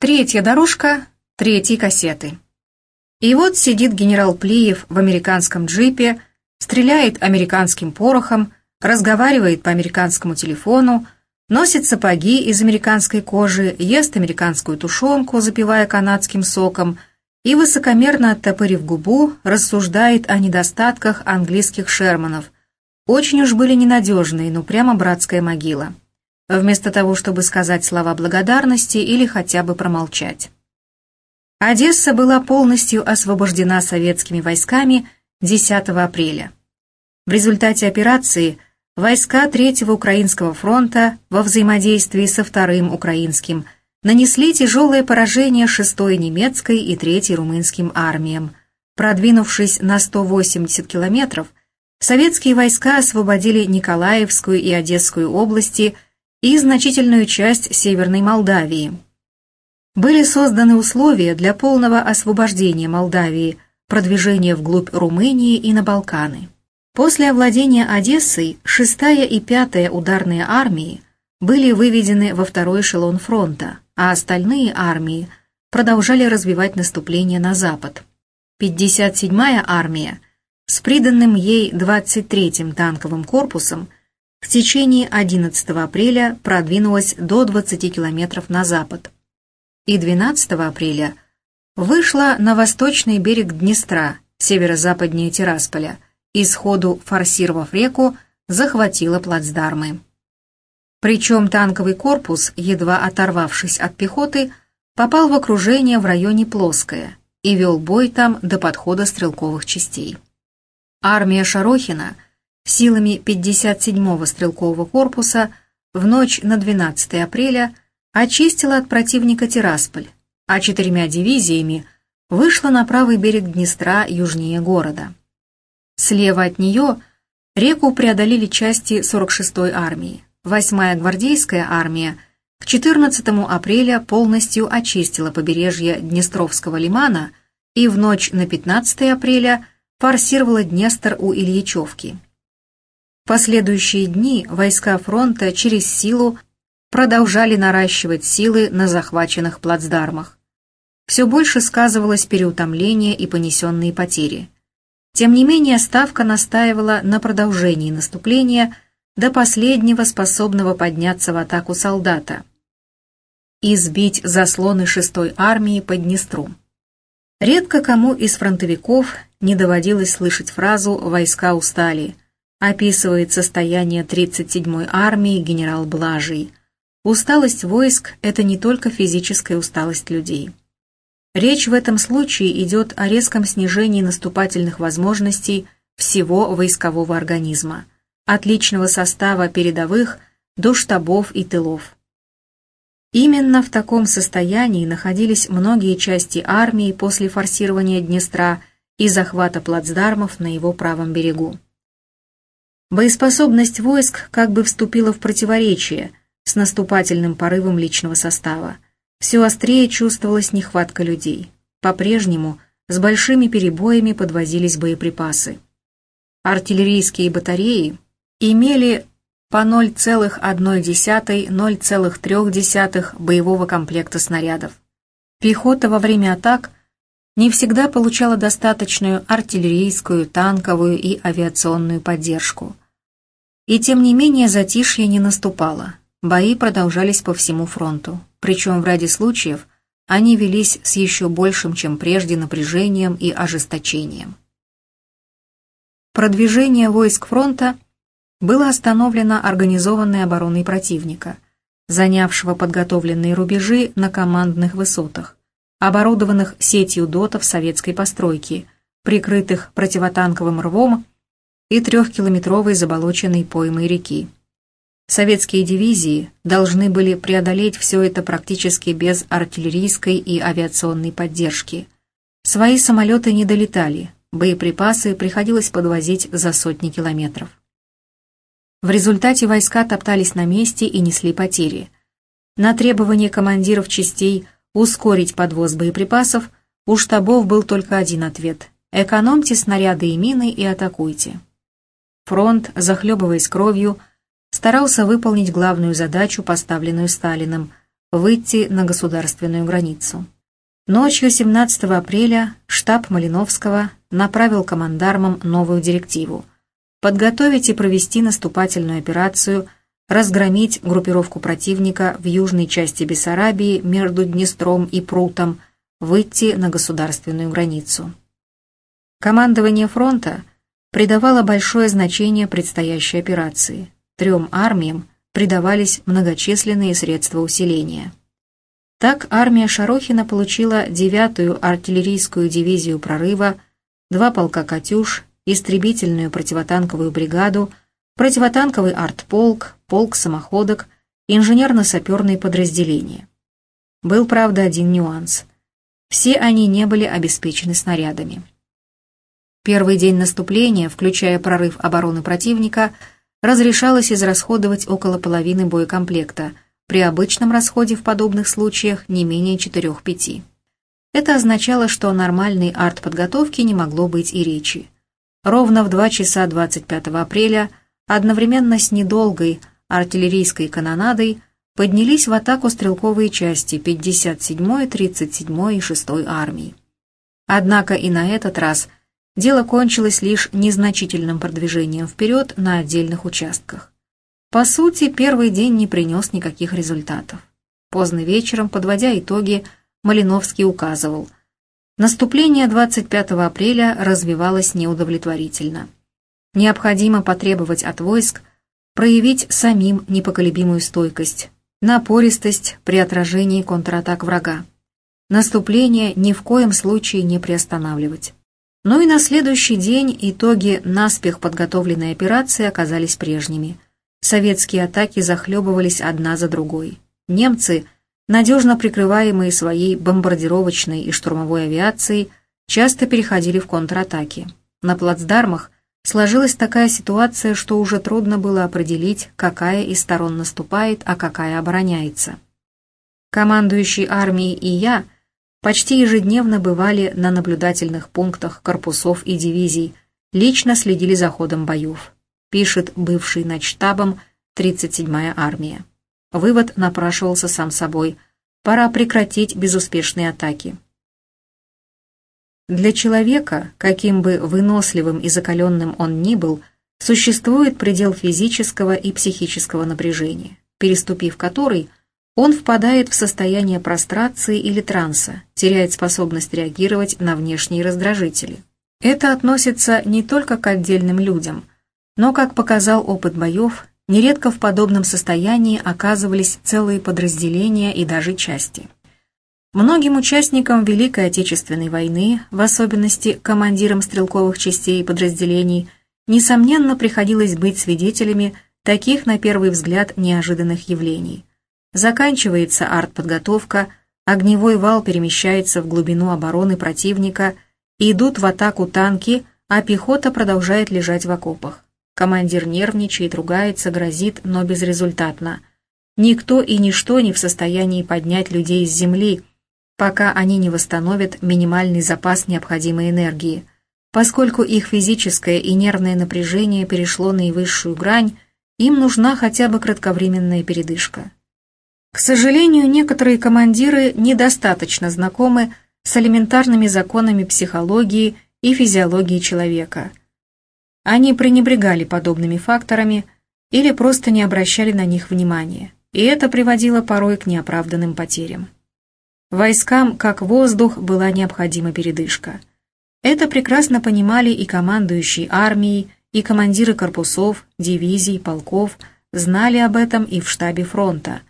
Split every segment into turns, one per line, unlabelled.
Третья дорожка третьей кассеты. И вот сидит генерал Плиев в американском джипе, стреляет американским порохом, разговаривает по американскому телефону, носит сапоги из американской кожи, ест американскую тушенку, запивая канадским соком, и, высокомерно оттопырив губу, рассуждает о недостатках английских шерманов. Очень уж были ненадежные, ну прямо братская могила. Вместо того, чтобы сказать слова благодарности или хотя бы промолчать. Одесса была полностью освобождена советскими войсками 10 апреля. В результате операции – войска Третьего Украинского фронта во взаимодействии со Вторым Украинским нанесли тяжелое поражение 6-й немецкой и 3-й румынским армиям. Продвинувшись на 180 километров, советские войска освободили Николаевскую и Одесскую области и значительную часть Северной Молдавии. Были созданы условия для полного освобождения Молдавии, продвижения вглубь Румынии и на Балканы. После овладения Одессой 6-я и 5-я ударные армии были выведены во второй эшелон фронта, а остальные армии продолжали развивать наступление на запад. 57-я армия с приданным ей 23-м танковым корпусом в течение 11 апреля продвинулась до 20 километров на запад и 12 апреля вышла на восточный берег Днестра, северо-западнее Тирасполя – и сходу форсировав реку, захватила плацдармы. Причем танковый корпус, едва оторвавшись от пехоты, попал в окружение в районе Плоское и вел бой там до подхода стрелковых частей. Армия Шарохина силами 57-го стрелкового корпуса в ночь на 12 апреля очистила от противника Тирасполь, а четырьмя дивизиями вышла на правый берег Днестра южнее города. Слева от нее реку преодолели части 46-й армии. 8-я гвардейская армия к 14 апреля полностью очистила побережье Днестровского лимана и в ночь на 15 апреля форсировала Днестр у Ильичевки. Последующие дни войска фронта через силу продолжали наращивать силы на захваченных плацдармах. Все больше сказывалось переутомление и понесенные потери – тем не менее, Ставка настаивала на продолжении наступления до последнего способного подняться в атаку солдата и сбить заслоны шестой армии под Днестру. Редко кому из фронтовиков не доводилось слышать фразу «войска устали», описывает состояние 37-й армии генерал Блажий. Усталость войск – это не только физическая усталость людей. Речь в этом случае идет о резком снижении наступательных возможностей всего войскового организма, от личного состава передовых до штабов и тылов. Именно в таком состоянии находились многие части армии после форсирования Днестра и захвата плацдармов на его правом берегу. Боеспособность войск как бы вступила в противоречие с наступательным порывом личного состава – все острее чувствовалась нехватка людей. По-прежнему с большими перебоями подвозились боеприпасы. Артиллерийские батареи имели по 0,1-0,3 боевого комплекта снарядов. Пехота во время атак не всегда получала достаточную артиллерийскую, танковую и авиационную поддержку. И тем не менее затишье не наступало. Бои продолжались по всему фронту, причем в ряде случаев они велись с еще большим, чем прежде, напряжением и ожесточением. Продвижение войск фронта было остановлено организованной обороной противника, занявшего подготовленные рубежи на командных высотах, оборудованных сетью дотов советской постройки, прикрытых противотанковым рвом и трехкилометровой заболоченной поймой реки. Советские дивизии должны были преодолеть все это практически без артиллерийской и авиационной поддержки. Свои самолеты не долетали, боеприпасы приходилось подвозить за сотни километров. В результате войска топтались на месте и несли потери. На требование командиров частей ускорить подвоз боеприпасов у штабов был только один ответ – экономьте снаряды и мины и атакуйте. Фронт, захлебываясь кровью, старался выполнить главную задачу, поставленную Сталиным выйти на государственную границу. Ночью 17 апреля штаб Малиновского направил командармам новую директиву подготовить и провести наступательную операцию, разгромить группировку противника в южной части Бессарабии между Днестром и Прутом, выйти на государственную границу. Командование фронта придавало большое значение предстоящей операции. Трем армиям придавались многочисленные средства усиления. Так армия Шарохина получила 9-ю артиллерийскую дивизию прорыва, два полка «Катюш», истребительную противотанковую бригаду, противотанковый артполк, полк самоходок, инженерно-саперные подразделения. Был, правда, один нюанс. Все они не были обеспечены снарядами. Первый день наступления, включая прорыв обороны противника, разрешалось израсходовать около половины боекомплекта – при обычном расходе в подобных случаях не менее 4-5. Это означало, что о нормальной артподготовке не могло быть и речи. Ровно в 2 часа 25 апреля, одновременно с недолгой артиллерийской канонадой, поднялись в атаку стрелковые части 57-й, 37-й и 6-й армии. Однако и на этот раз дело кончилось лишь незначительным продвижением вперед на отдельных участках. По сути, первый день не принес никаких результатов. Поздно вечером, подводя итоги, Малиновский указывал, наступление 25 апреля развивалось неудовлетворительно. Необходимо потребовать от войск проявить самим непоколебимую стойкость, напористость при отражении контратак врага. Наступление ни в коем случае не приостанавливать. Но и на следующий день итоги наспех подготовленной операции оказались прежними – Советские атаки захлебывались одна за другой. Немцы, надежно прикрываемые своей бомбардировочной и штурмовой авиацией, часто переходили в контратаки. На плацдармах сложилась такая ситуация, что уже трудно было определить, какая из сторон наступает, а какая обороняется. Командующий армией и я почти ежедневно бывали на наблюдательных пунктах корпусов и дивизий, лично следили за ходом боев пишет бывший начштабом 37-я армия. Вывод напрашивался сам собой. Пора прекратить безуспешные атаки. Для человека, каким бы выносливым и закаленным он ни был, существует предел физического и психического напряжения, переступив который, он впадает в состояние прострации или транса, теряет способность реагировать на внешние раздражители. Это относится не только к отдельным людям, но, как показал опыт боев, нередко в подобном состоянии оказывались целые подразделения и даже части. Многим участникам Великой Отечественной войны, в особенности командирам стрелковых частей и подразделений, несомненно приходилось быть свидетелями таких, на первый взгляд, неожиданных явлений. Заканчивается артподготовка, огневой вал перемещается в глубину обороны противника, идут в атаку танки, а пехота продолжает лежать в окопах. Командир нервничает, ругается, грозит, но безрезультатно. Никто и ничто не в состоянии поднять людей с земли, пока они не восстановят минимальный запас необходимой энергии. Поскольку их физическое и нервное напряжение перешло наивысшую грань, им нужна хотя бы кратковременная передышка. К сожалению, некоторые командиры недостаточно знакомы с элементарными законами психологии и физиологии человека – они пренебрегали подобными факторами или просто не обращали на них внимания, и это приводило порой к неоправданным потерям. Войскам, как воздух, была необходима передышка. Это прекрасно понимали и командующие армией, и командиры корпусов, дивизий, полков, знали об этом и в штабе фронта.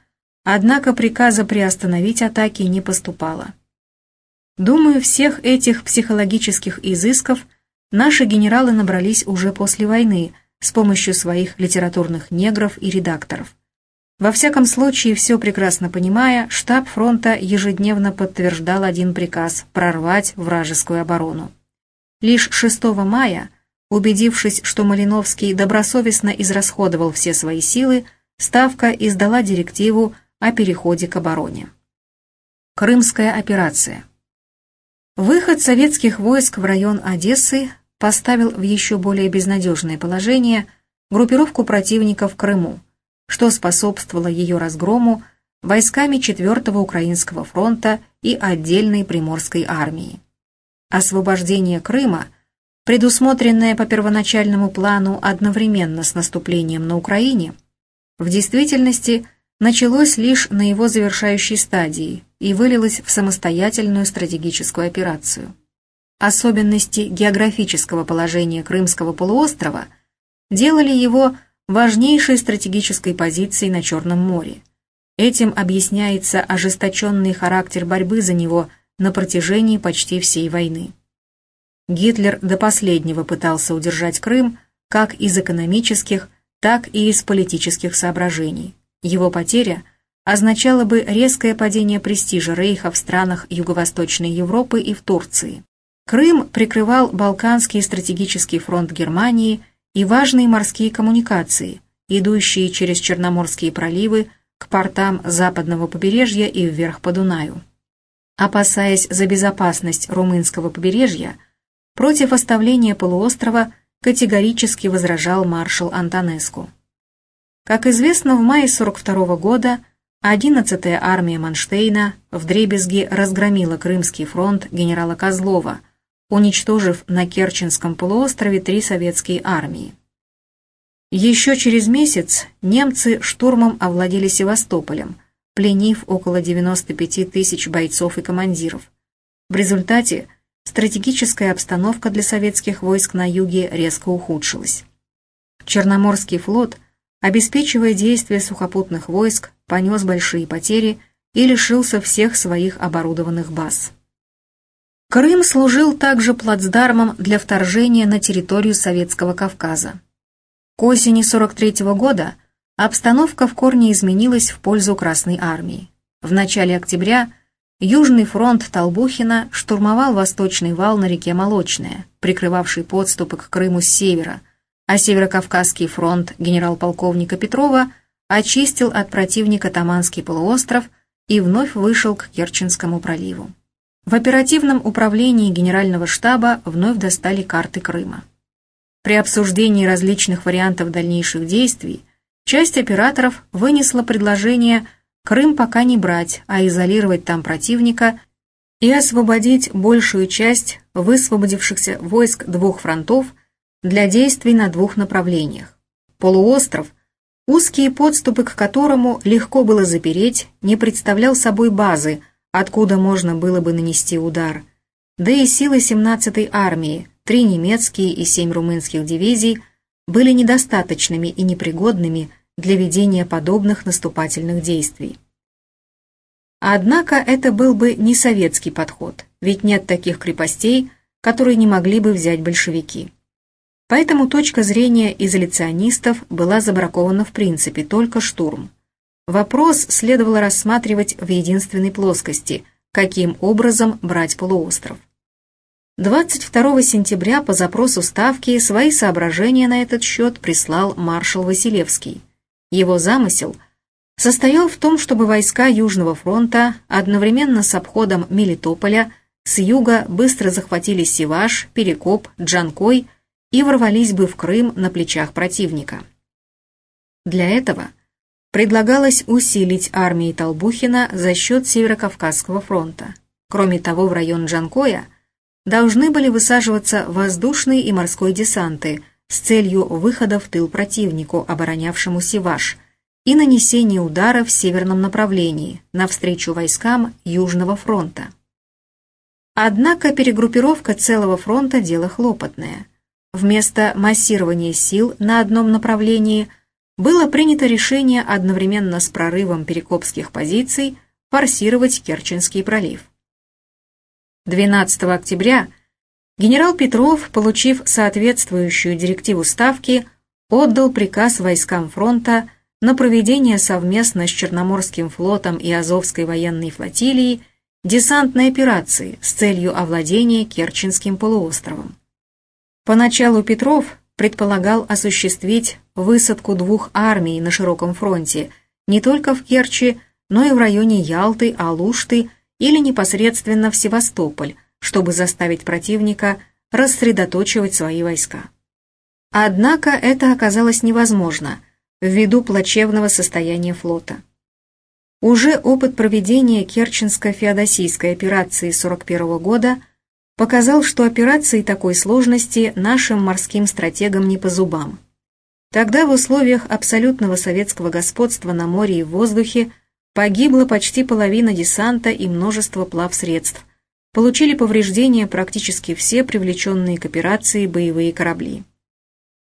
Однако приказа приостановить атаки не поступало. Думаю, всех этих психологических изысков – Наши генералы набрались уже после войны с помощью своих литературных негров и редакторов. Во всяком случае, все прекрасно понимая, штаб фронта ежедневно подтверждал один приказ – прорвать вражескую оборону. Лишь 6 мая, убедившись, что Малиновский добросовестно израсходовал все свои силы, Ставка издала директиву о переходе к обороне. Крымская операция. Выход советских войск в район Одессы поставил в еще более безнадежное положение группировку противника в Крыму, что способствовало ее разгрому войсками 4-го Украинского фронта и отдельной Приморской армии. Освобождение Крыма, предусмотренное по первоначальному плану одновременно с наступлением на Украине, в действительности началось лишь на его завершающей стадии и вылилось в самостоятельную стратегическую операцию. Особенности географического положения Крымского полуострова делали его важнейшей стратегической позицией на Черном море. Этим объясняется ожесточенный характер борьбы за него на протяжении почти всей войны. Гитлер до последнего пытался удержать Крым как из экономических, так и из политических соображений. Его потеря означала бы резкое падение престижа Рейха в странах Юго-Восточной Европы и в Турции. Крым прикрывал Балканский стратегический фронт Германии и важные морские коммуникации, идущие через Черноморские проливы к портам западного побережья и вверх по Дунаю. Опасаясь за безопасность румынского побережья, против оставления полуострова категорически возражал маршал Антонеску. Как известно, в мае 42 года 11-я армия Манштейна вдребезги разгромила Крымский фронт генерала Козлова – уничтожив на Керченском полуострове три советские армии. Еще через месяц немцы штурмом овладели Севастополем, пленив около 95 тысяч бойцов и командиров. В результате стратегическая обстановка для советских войск на юге резко ухудшилась. Черноморский флот, обеспечивая действия сухопутных войск, понес большие потери и лишился всех своих оборудованных баз. Крым служил также плацдармом для вторжения на территорию Советского Кавказа. К осени 43 -го года обстановка в корне изменилась в пользу Красной Армии. В начале октября Южный фронт Толбухина штурмовал восточный вал на реке Молочная, прикрывавший подступы к Крыму с севера, а Северокавказский фронт генерал-полковника Петрова очистил от противника Таманский полуостров и вновь вышел к Керченскому проливу. В оперативном управлении Генерального штаба вновь достали карты Крыма. При обсуждении различных вариантов дальнейших действий часть операторов вынесла предложение Крым пока не брать, а изолировать там противника и освободить большую часть высвободившихся войск двух фронтов для действий на двух направлениях. Полуостров, узкие подступы к которому легко было запереть, не представлял собой базы, откуда можно было бы нанести удар. Да и силы 17-й армии, три немецкие и семь румынских дивизий, были недостаточными и непригодными для ведения подобных наступательных действий. Однако это был бы не советский подход, ведь нет таких крепостей, которые не могли бы взять большевики. Поэтому точка зрения изоляционистов была забракована в принципе, только штурм. Вопрос следовало рассматривать в единственной плоскости, каким образом брать полуостров. 22 сентября по запросу Ставки свои соображения на этот счет прислал маршал Василевский. Его замысел состоял в том, чтобы войска Южного фронта одновременно с обходом Мелитополя с юга быстро захватили Сиваш, Перекоп, Джанкой и ворвались бы в Крым на плечах противника. Для этого – предлагалось усилить армии Толбухина за счет Северокавказского фронта. Кроме того, в район Джанкоя должны были высаживаться воздушный и морской десанты с целью выхода в тыл противнику, оборонявшему Сиваш, и нанесения удара в северном направлении, навстречу войскам Южного фронта. Однако перегруппировка целого фронта – дело хлопотное. Вместо массирования сил на одном направлении – было принято решение одновременно с прорывом перекопских позиций форсировать Керченский пролив. 12 октября генерал Петров, получив соответствующую директиву Ставки, отдал приказ войскам фронта на проведение совместно с Черноморским флотом и Азовской военной флотилией десантной операции с целью овладения Керченским полуостровом. Поначалу Петров предполагал осуществить высадку двух армий на широком фронте, не только в Керчи, но и в районе Ялты, Алушты или непосредственно в Севастополь, чтобы заставить противника рассредоточивать свои войска. Однако это оказалось невозможно ввиду плачевного состояния флота. Уже опыт проведения Керченско-Феодосийской операции 41 года показал, что операции такой сложности нашим морским стратегам не по зубам. Тогда в условиях абсолютного советского господства на море и в воздухе погибла почти половина десанта и множество плавсредств. Получили повреждения практически все привлеченные к операции боевые корабли.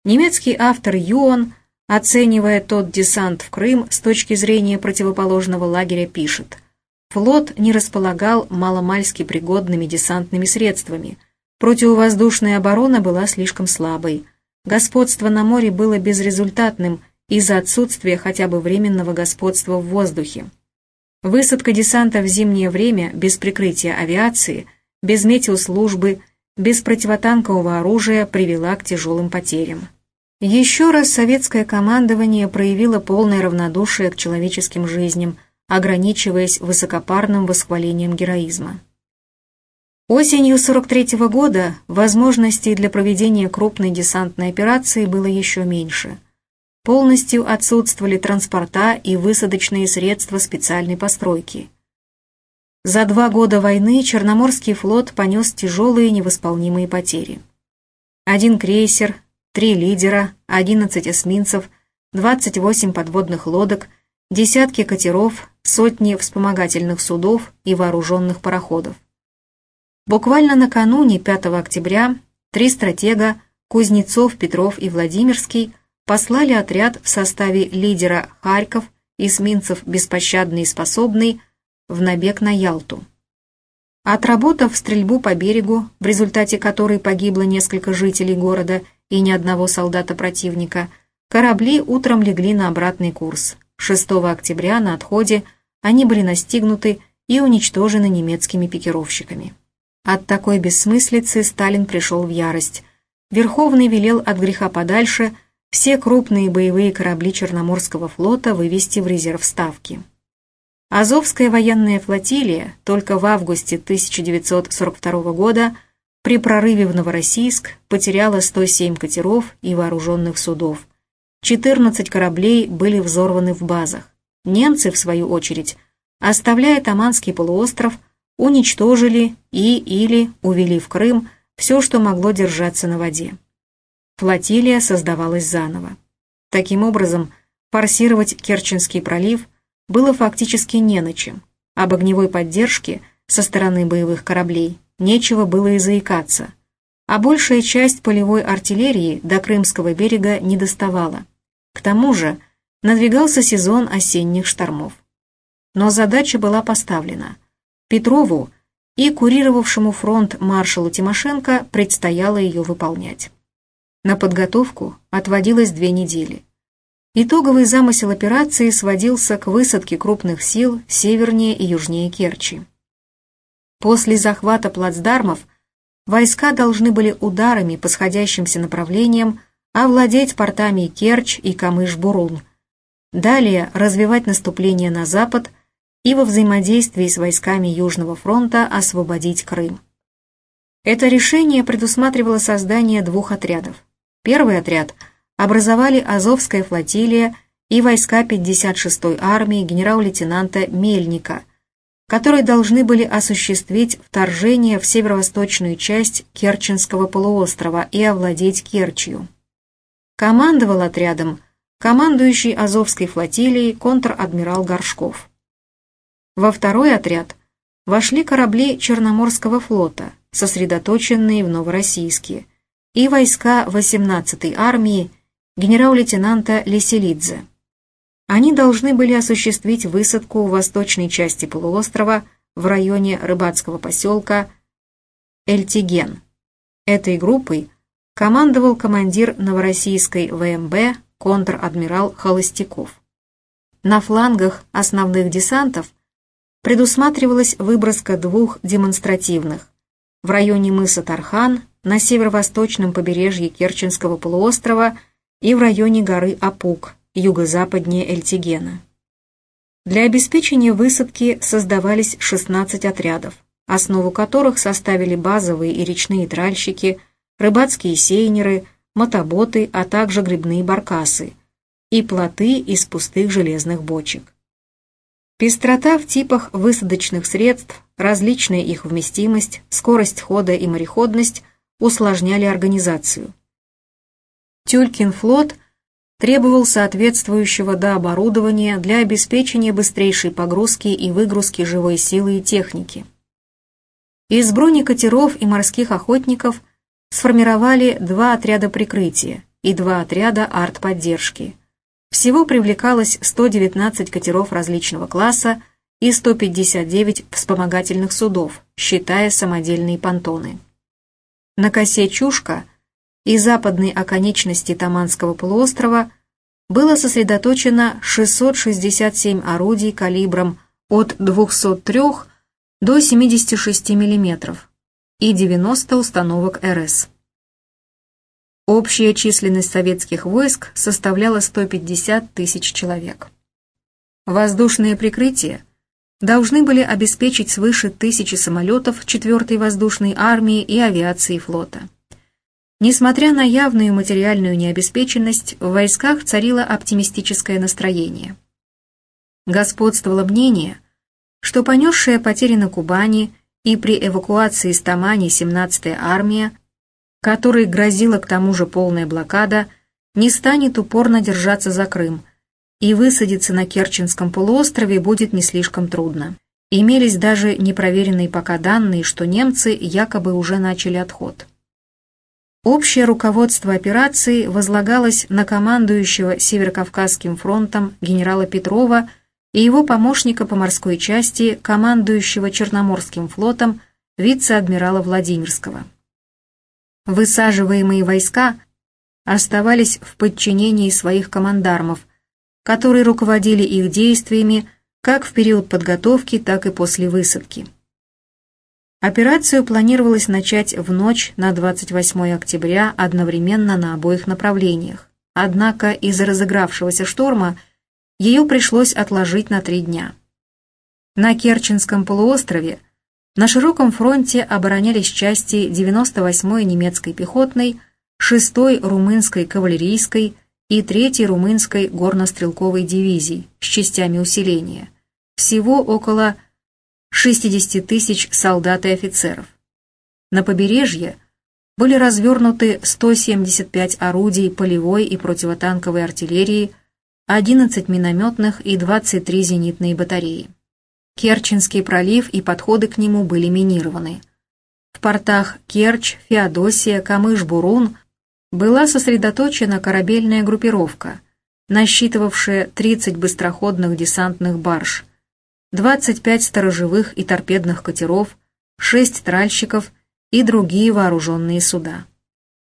Немецкий автор Юон, оценивая тот десант в Крым с точки зрения противоположного лагеря, пишет – Флот не располагал маломальски пригодными десантными средствами. Противовоздушная оборона была слишком слабой. Господство на море было безрезультатным из-за отсутствия хотя бы временного господства в воздухе. Высадка десанта в зимнее время без прикрытия авиации, без метеослужбы, без противотанкового оружия привела к тяжелым потерям. Еще раз советское командование проявило полное равнодушие к человеческим жизням – ограничиваясь высокопарным восхвалением героизма. Осенью 43 -го года возможностей для проведения крупной десантной операции было еще меньше. Полностью отсутствовали транспорта и высадочные средства специальной постройки. За два года войны Черноморский флот понес тяжелые невосполнимые потери. Один крейсер, три лидера, 11 эсминцев, 28 подводных лодок, десятки катеров, сотни вспомогательных судов и вооруженных пароходов. Буквально накануне 5 октября три стратега Кузнецов, Петров и Владимирский послали отряд в составе лидера Харьков, эсминцев «Беспощадный и способный» в набег на Ялту. Отработав стрельбу по берегу, в результате которой погибло несколько жителей города и ни одного солдата противника, корабли утром легли на обратный курс. 6 октября на отходе они были настигнуты и уничтожены немецкими пикировщиками. От такой бессмыслицы Сталин пришел в ярость. Верховный велел от греха подальше все крупные боевые корабли Черноморского флота вывести в резерв Ставки. Азовская военная флотилия только в августе 1942 года при прорыве в Новороссийск потеряла 107 катеров и вооруженных судов. 14 кораблей были взорваны в базах. Немцы, в свою очередь, оставляя Таманский полуостров, уничтожили и или увели в Крым все, что могло держаться на воде. Флотилия создавалась заново. Таким образом, форсировать Керченский пролив было фактически не на чем. Об огневой поддержке со стороны боевых кораблей нечего было и заикаться, а большая часть полевой артиллерии до Крымского берега не доставала. К тому же, надвигался сезон осенних штормов. Но задача была поставлена. Петрову и курировавшему фронт маршалу Тимошенко предстояло ее выполнять. На подготовку отводилось две недели. Итоговый замысел операции сводился к высадке крупных сил севернее и южнее Керчи. После захвата плацдармов войска должны были ударами по сходящимся направлениям овладеть портами Керчь и Камыш-Бурун, Далее развивать наступление на запад и во взаимодействии с войсками Южного фронта освободить Крым. Это решение предусматривало создание двух отрядов. Первый отряд образовали Азовская флотилия и войска 56-й армии генерал-лейтенанта Мельника, которые должны были осуществить вторжение в северо-восточную часть Керченского полуострова и овладеть Керчью. Командовал отрядом командующий Азовской флотилией контр-адмирал Горшков. Во второй отряд вошли корабли Черноморского флота, сосредоточенные в Новороссийске, и войска 18-й армии генерал-лейтенанта Леселидзе. Они должны были осуществить высадку в восточной части полуострова в районе рыбацкого поселка Эльтиген. Этой группой командовал командир Новороссийской ВМБ контр-адмирал Холостяков. На флангах основных десантов предусматривалась выброска двух демонстративных в районе мыса Тархан на северо-восточном побережье Керченского полуострова и в районе горы Апук, юго-западнее Эльтигена. Для обеспечения высадки создавались 16 отрядов, основу которых составили базовые и речные тральщики, рыбацкие сейнеры, мотоботы, а также грибные баркасы и плоты из пустых железных бочек. Пестрота в типах высадочных средств, различная их вместимость, скорость хода и мореходность усложняли организацию. Тюлькин флот требовал соответствующего до оборудования для обеспечения быстрейшей погрузки и выгрузки живой силы и техники. Из бронекатеров и морских охотников сформировали два отряда прикрытия и два отряда артподдержки. Всего привлекалось 119 катеров различного класса и 159 вспомогательных судов, считая самодельные понтоны. На косе Чушка и западной оконечности Таманского полуострова было сосредоточено 667 орудий калибром от 203 до 76 мм и 90 установок РС. Общая численность советских войск составляла 150 тысяч человек. Воздушные прикрытия должны были обеспечить свыше тысячи самолетов 4-й воздушной армии и авиации флота. Несмотря на явную материальную необеспеченность, в войсках царило оптимистическое настроение. Господствовало мнение – что понесшая потери на Кубани и при эвакуации из Тамани 17-я армия, которой грозила к тому же полная блокада, не станет упорно держаться за Крым, и высадиться на Керченском полуострове будет не слишком трудно. Имелись даже непроверенные пока данные, что немцы якобы уже начали отход. Общее руководство операции возлагалось на командующего Северокавказским фронтом генерала Петрова и его помощника по морской части, командующего Черноморским флотом, вице-адмирала Владимирского. Высаживаемые войска оставались в подчинении своих командармов, которые руководили их действиями как в период подготовки, так и после высадки. Операцию планировалось начать в ночь на 28 октября одновременно на обоих направлениях. Однако из-за разыгравшегося шторма – ее пришлось отложить на три дня. На Керченском полуострове на широком фронте оборонялись части 98-й немецкой пехотной, 6-й румынской кавалерийской и 3-й румынской горнострелковой дивизий с частями усиления. Всего около 60 тысяч солдат и офицеров. На побережье были развернуты 175 орудий полевой и противотанковой артиллерии 11 минометных и 23 зенитные батареи. Керченский пролив и подходы к нему были минированы. В портах Керчь, Феодосия, Камыш-Бурун была сосредоточена корабельная группировка, насчитывавшая 30 быстроходных десантных барж, 25 сторожевых и торпедных катеров, 6 тральщиков и другие вооруженные суда.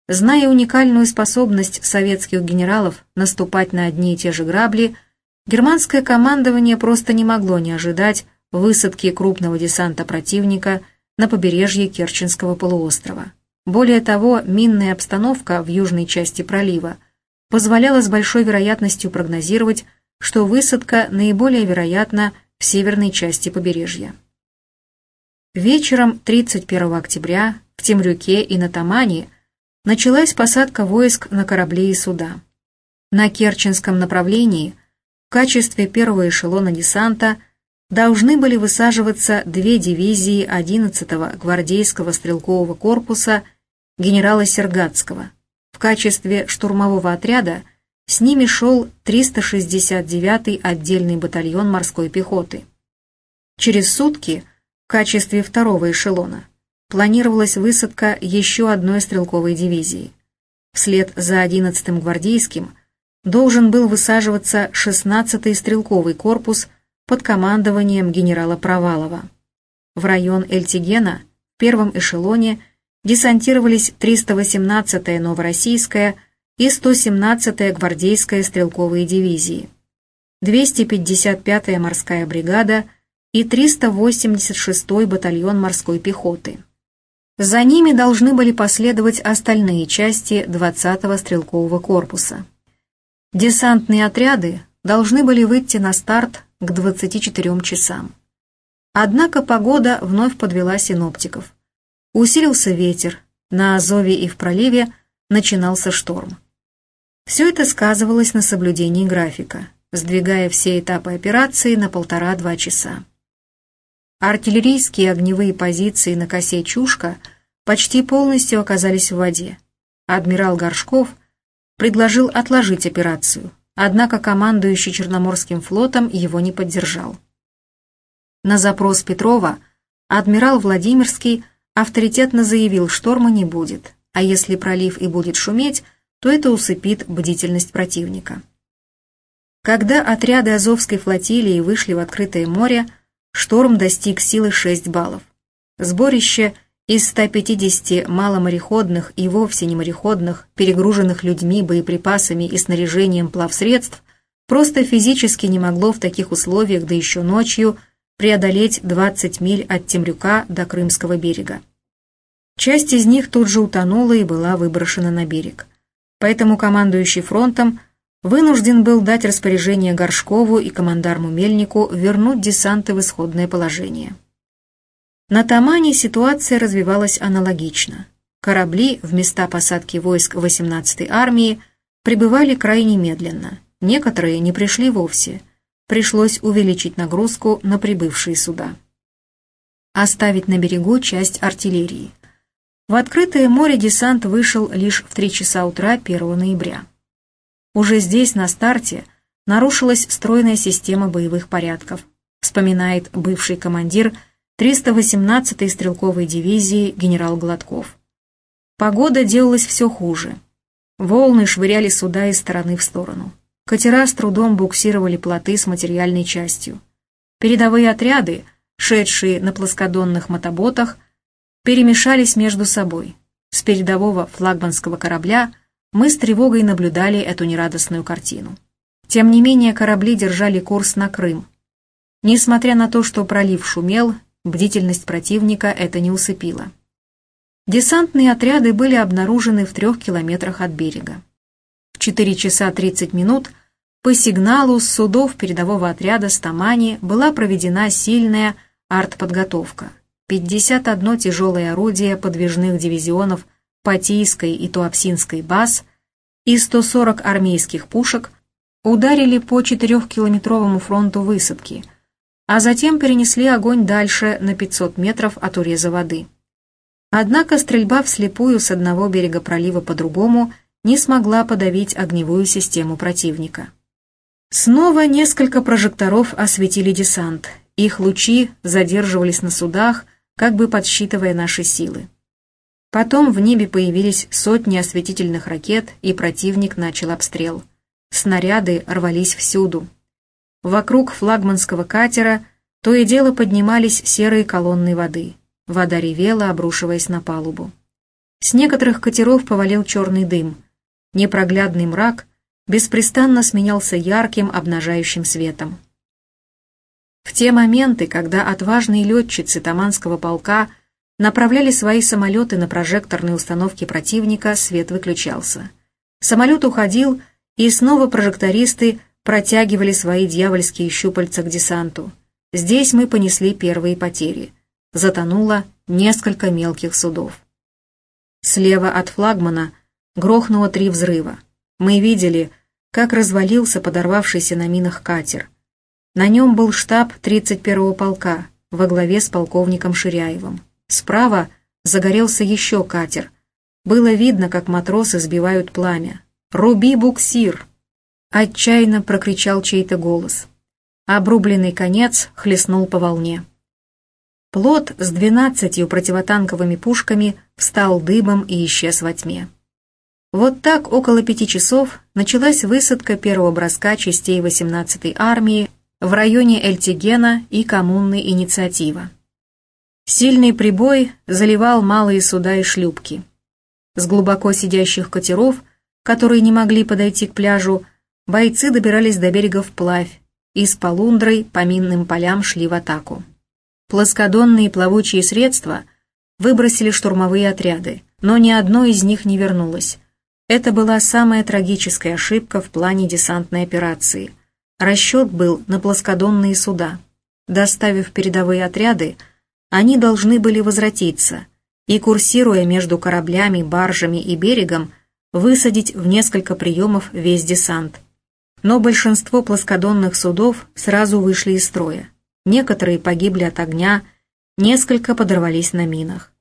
Зная уникальную способность советских генералов наступать на одни и те же грабли, германское командование просто не могло не ожидать высадки крупного десанта противника на побережье Керченского полуострова. Более того, минная обстановка в южной части пролива позволяла с большой вероятностью прогнозировать, что высадка наиболее вероятна в северной части побережья. Вечером 31 октября в Темрюке и на Тамане началась посадка войск на корабли и суда. На Керченском направлении в качестве первого эшелона десанта должны были высаживаться две дивизии 11-го гвардейского стрелкового корпуса генерала Сергатского. В качестве штурмового отряда с ними шел 369-й отдельный батальон морской пехоты. Через сутки в качестве второго эшелона планировалась высадка еще одной стрелковой дивизии. Вслед за 11-м гвардейским должен был высаживаться 16-й стрелковый корпус под командованием генерала Провалова. В район Эльтигена в первом эшелоне десантировались 318-я Новороссийская и 117-я гвардейская стрелковые дивизии, 255-я морская бригада и 386-й батальон морской пехоты. За ними должны были последовать остальные части 20-го стрелкового корпуса. Десантные отряды должны были выйти на старт к 24 часам. Однако погода вновь подвела синоптиков. Усилился ветер, на Азове и в проливе начинался шторм. Все это сказывалось на соблюдении графика. сдвигая все этапы операции на полтора-два часа. Артиллерийские огневые позиции на косе Чушка почти полностью оказались в воде. Адмирал Горшков предложил отложить операцию, однако командующий Черноморским флотом его не поддержал. На запрос Петрова адмирал Владимирский авторитетно заявил, шторма не будет, а если пролив и будет шуметь, то это усыпит бдительность противника. Когда отряды Азовской флотилии вышли в открытое море, шторм достиг силы 6 баллов. Сборище из 150 маломореходных и вовсе не мореходных, перегруженных людьми, боеприпасами и снаряжением плавсредств, просто физически не могло в таких условиях, да еще ночью, преодолеть 20 миль от Темрюка до Крымского берега. Часть из них тут же утонула и была выброшена на берег. Поэтому командующий фронтом вынужден был дать распоряжение Горшкову и командарму Мельнику вернуть десанты в исходное положение. На Тамане ситуация развивалась аналогично. Корабли в места посадки войск 18-й армии прибывали крайне медленно, некоторые не пришли вовсе. Пришлось увеличить нагрузку на прибывшие суда. Оставить на берегу часть артиллерии – в открытое море десант вышел лишь в 3 часа утра 1 ноября. Уже здесь, на старте, нарушилась стройная система боевых порядков, вспоминает бывший командир 318-й стрелковой дивизии генерал Гладков. Погода делалась все хуже. Волны швыряли суда из стороны в сторону. Катера с трудом буксировали плоты с материальной частью. Передовые отряды, шедшие на плоскодонных мотоботах, перемешались между собой. С передового флагманского корабля мы с тревогой наблюдали эту нерадостную картину. Тем не менее корабли держали курс на Крым. Несмотря на то, что пролив шумел, бдительность противника это не усыпила. Десантные отряды были обнаружены в трех километрах от берега. В 4 часа 30 минут по сигналу с судов передового отряда Стамани была проведена сильная артподготовка. 51 тяжелое орудие подвижных дивизионов Патийской и Туапсинской баз и 140 армейских пушек ударили по 4-километровому фронту высадки, а затем перенесли огонь дальше на 500 метров от уреза воды. Однако стрельба вслепую с одного берега пролива по другому не смогла подавить огневую систему противника. Снова несколько прожекторов осветили десант. Их лучи задерживались на судах, как бы подсчитывая наши силы. Потом в небе появились сотни осветительных ракет, и противник начал обстрел. Снаряды рвались всюду. Вокруг флагманского катера то и дело поднимались серые колонны воды. Вода ревела, обрушиваясь на палубу. С некоторых катеров повалил черный дым. Непроглядный мрак беспрестанно сменялся ярким обнажающим светом. В те моменты, когда отважные летчицы Таманского полка направляли свои самолеты на прожекторные установки противника, свет выключался. Самолет уходил, и снова прожектористы протягивали свои дьявольские щупальца к десанту. Здесь мы понесли первые потери. Затонуло несколько мелких судов. Слева от флагмана грохнуло три взрыва. Мы видели, как развалился подорвавшийся на минах катер – на нем был штаб 31-го полка во главе с полковником Ширяевым. Справа загорелся еще катер. Было видно, как матросы сбивают пламя. «Руби буксир!» Отчаянно прокричал чей-то голос. Обрубленный конец хлестнул по волне. Плот с двенадцатью противотанковыми пушками встал дыбом и исчез во тьме. Вот так около пяти часов началась высадка первого броска частей 18-й армии в районе Эльтигена и коммунной инициатива. Сильный прибой заливал малые суда и шлюпки. С глубоко сидящих катеров, которые не могли подойти к пляжу, бойцы добирались до берега вплавь и с полундрой по минным полям шли в атаку. Плоскодонные плавучие средства выбросили штурмовые отряды, но ни одно из них не вернулось. Это была самая трагическая ошибка в плане десантной операции – Расчет был на плоскодонные суда. Доставив передовые отряды, они должны были возвратиться и, курсируя между кораблями, баржами и берегом, высадить в несколько приемов весь десант. но большинство плоскодонных судов сразу вышли из строя. Некоторые погибли от огня, несколько подорвались на минах.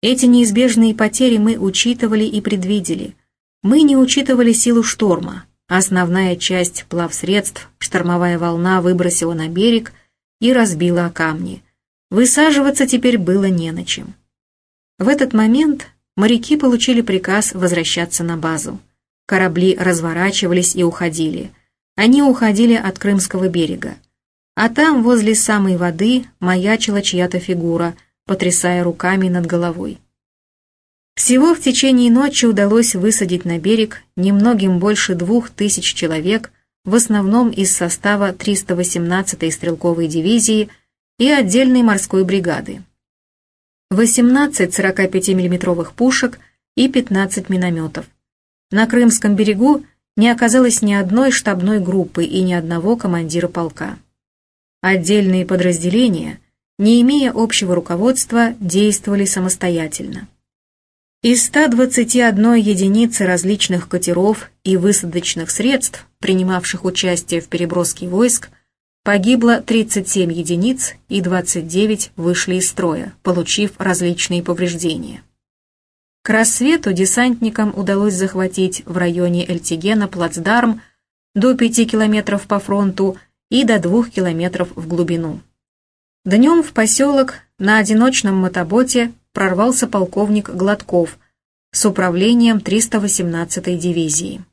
Эти неизбежные потери мы учитывали и предвидели. Мы не учитывали силу шторма. Основная часть плавсредств штормовая волна выбросила на берег и разбила о камни. Высаживаться теперь было не на чем. В этот момент моряки получили приказ возвращаться на базу. Корабли разворачивались и уходили – они уходили от Крымского берега. А там, возле самой воды, маячила чья-то фигура, потрясая руками над головой. Всего в течение ночи удалось высадить на берег немногим больше двух тысяч человек, в основном из состава 318-й стрелковой дивизии и отдельной морской бригады. 18 45 миллиметровых пушек и 15 минометов. На Крымском берегу не оказалось ни одной штабной группы и ни одного командира полка. Отдельные подразделения, не имея общего руководства, действовали самостоятельно. Из 121 единицы различных катеров и высадочных средств, принимавших участие в переброске войск, погибло 37 единиц и 29 вышли из строя, получив различные повреждения. К рассвету десантникам удалось захватить в районе Эльтигена плацдарм до 5 километров по фронту и до 2 километров в глубину. Днем в поселок на одиночном мотоботе прорвался полковник Гладков с управлением 318-й дивизии.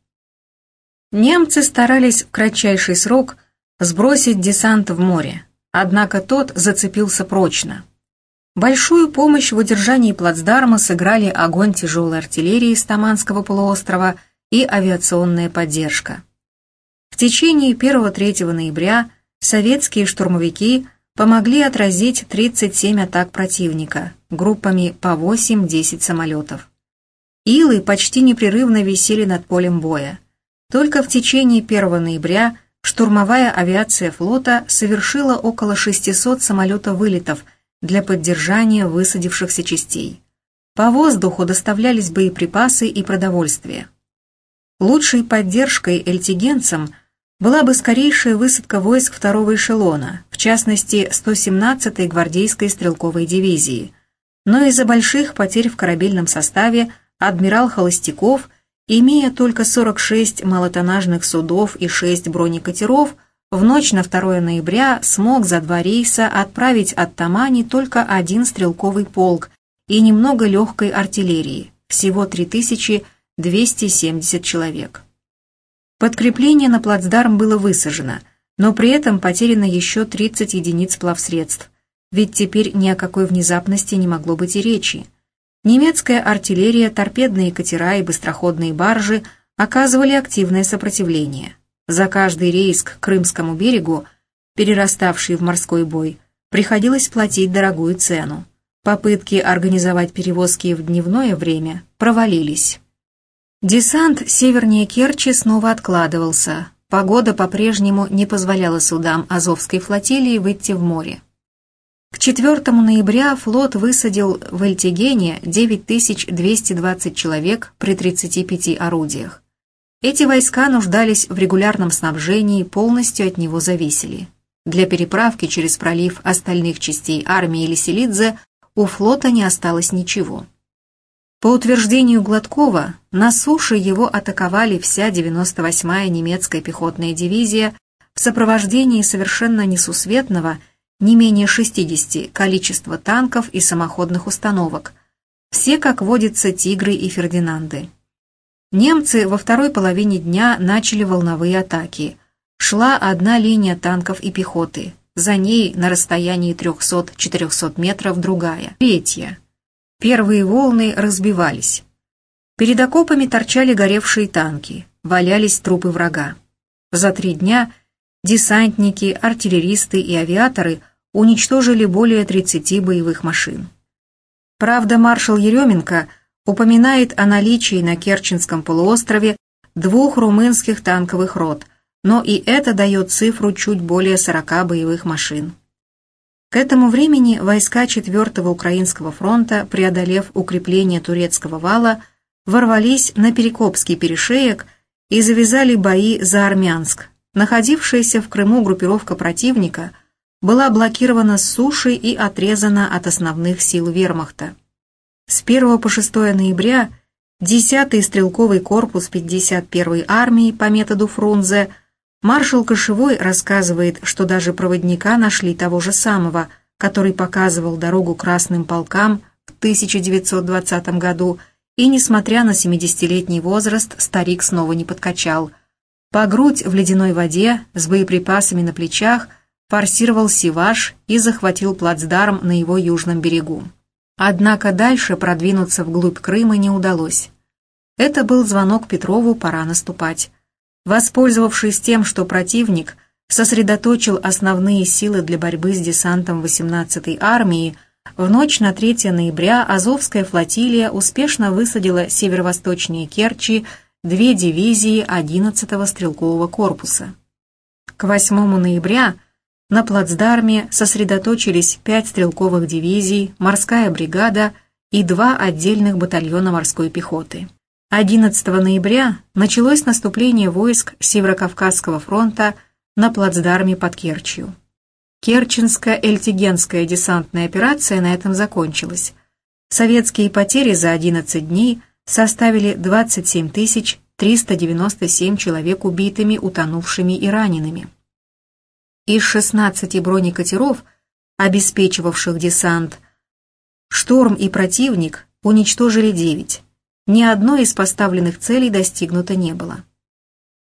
Немцы старались в кратчайший срок сбросить десант в море, однако тот зацепился прочно. Большую помощь в удержании плацдарма сыграли огонь тяжелой артиллерии с Таманского полуострова и авиационная поддержка. В течение 1-3 ноября советские штурмовики помогли отразить 37 атак противника, группами по 8-10 самолетов. Илы почти непрерывно висели над полем боя. Только в течение 1 ноября штурмовая авиация флота совершила около 600 самолета-вылетов – для поддержания высадившихся частей. По воздуху доставлялись боеприпасы и продовольствие. Лучшей поддержкой эльтигенцам была бы скорейшая высадка войск второго эшелона, в частности 117-й гвардейской стрелковой дивизии. Но из-за больших потерь в корабельном составе адмирал Холостяков, имея только 46 малотоннажных судов и 6 бронекатеров, в ночь на 2 ноября смог за два рейса отправить от Тамани только один стрелковый полк и немного легкой артиллерии, всего 3270 человек. Подкрепление на плацдарм было высажено, но при этом потеряно еще 30 единиц плавсредств, ведь теперь ни о какой внезапности не могло быть и речи. Немецкая артиллерия, торпедные катера и быстроходные баржи оказывали активное сопротивление. За каждый рейс к Крымскому берегу, перераставший в морской бой, приходилось платить дорогую цену. Попытки организовать перевозки в дневное время провалились. Десант севернее Керчи снова откладывался. Погода по-прежнему не позволяла судам Азовской флотилии выйти в море. К 4 ноября флот высадил в Эльтигене 9220 человек при 35 орудиях. Эти войска нуждались в регулярном снабжении и полностью от него зависели. Для переправки через пролив остальных частей армии Лиселидзе у флота не осталось ничего. По утверждению Гладкова, на суше его атаковали вся 98-я немецкая пехотная дивизия в сопровождении совершенно несусветного, не менее 60 количества танков и самоходных установок, все, как водится, «Тигры» и «Фердинанды». Немцы во второй половине дня начали волновые атаки. Шла одна линия танков и пехоты, за ней на расстоянии 300-400 метров другая, третья. Первые волны разбивались. Перед окопами торчали горевшие танки, валялись трупы врага. За три дня десантники, артиллеристы и авиаторы уничтожили более 30 боевых машин. Правда, маршал Еременко – упоминает о наличии на Керченском полуострове двух румынских танковых рот, но и это дает цифру чуть более 40 боевых машин. К этому времени войска 4-го Украинского фронта, преодолев укрепление турецкого вала, ворвались на Перекопский перешеек и завязали бои за Армянск, находившаяся в Крыму группировка противника была блокирована с суши и отрезана от основных сил вермахта. С 1 по 6 ноября 10-й стрелковый корпус 51-й армии по методу Фрунзе маршал Кошевой рассказывает, что даже проводника нашли того же самого, который показывал дорогу красным полкам в 1920 году, и, несмотря на 70-летний возраст, старик снова не подкачал. По грудь в ледяной воде, с боеприпасами на плечах, форсировал Сиваш и захватил плацдарм на его южном берегу. Однако дальше продвинуться вглубь Крыма не удалось. Это был звонок Петрову «пора наступать». Воспользовавшись тем, что противник сосредоточил основные силы для борьбы с десантом 18-й армии, в ночь на 3 ноября Азовская флотилия успешно высадила северо-восточнее Керчи две дивизии 11-го стрелкового корпуса. К 8 ноября на плацдарме сосредоточились пять стрелковых дивизий, морская бригада и два отдельных батальона морской пехоты. 11 ноября началось наступление войск Северокавказского фронта на плацдарме под Керчью. Керченско-Эльтигенская десантная операция на этом закончилась. Советские потери за 11 дней составили 27 397 человек убитыми, утонувшими и ранеными. Из 16 бронекатеров, обеспечивавших десант, «Шторм» и «Противник» уничтожили 9. Ни одной из поставленных целей достигнуто не было.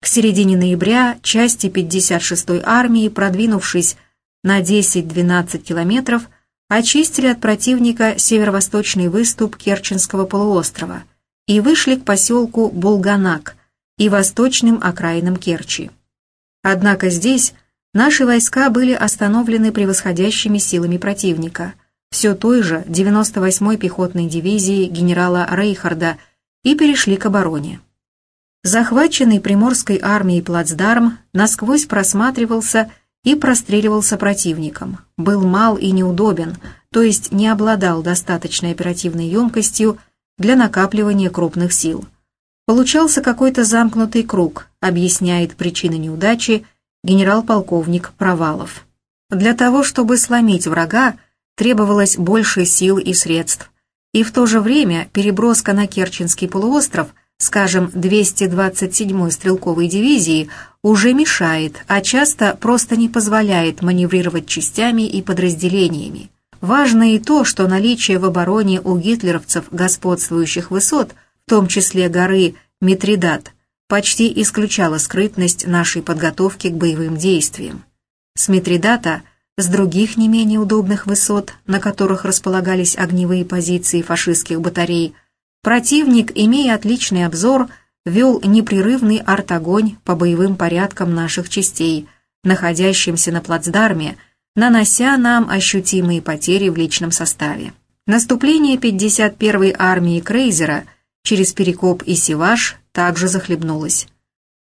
К середине ноября части 56-й армии, продвинувшись на 10-12 километров, очистили от противника северо-восточный выступ Керченского полуострова и вышли к поселку Булганак и восточным окраинам Керчи. Однако здесь Наши войска были остановлены превосходящими силами противника, все той же 98-й пехотной дивизии генерала Рейхарда и перешли к обороне. Захваченный Приморской армией плацдарм насквозь просматривался и простреливался противником, был мал и неудобен, то есть не обладал достаточной оперативной емкостью для накапливания крупных сил. Получался какой-то замкнутый круг, объясняет причины неудачи генерал-полковник Провалов. Для того, чтобы сломить врага, требовалось больше сил и средств. И в то же время переброска на Керченский полуостров, скажем, 227-й стрелковой дивизии, уже мешает, а часто просто не позволяет маневрировать частями и подразделениями. Важно и то, что наличие в обороне у гитлеровцев господствующих высот, в том числе горы Митридат, почти исключала скрытность нашей подготовки к боевым действиям. С Митридата, с других не менее удобных высот, на которых располагались огневые позиции фашистских батарей, противник, имея отличный обзор, вел непрерывный артогонь по боевым порядкам наших частей, находящимся на плацдарме, нанося нам ощутимые потери в личном составе. Наступление 51-й армии Крейзера через Перекоп и Севаш также захлебнулась.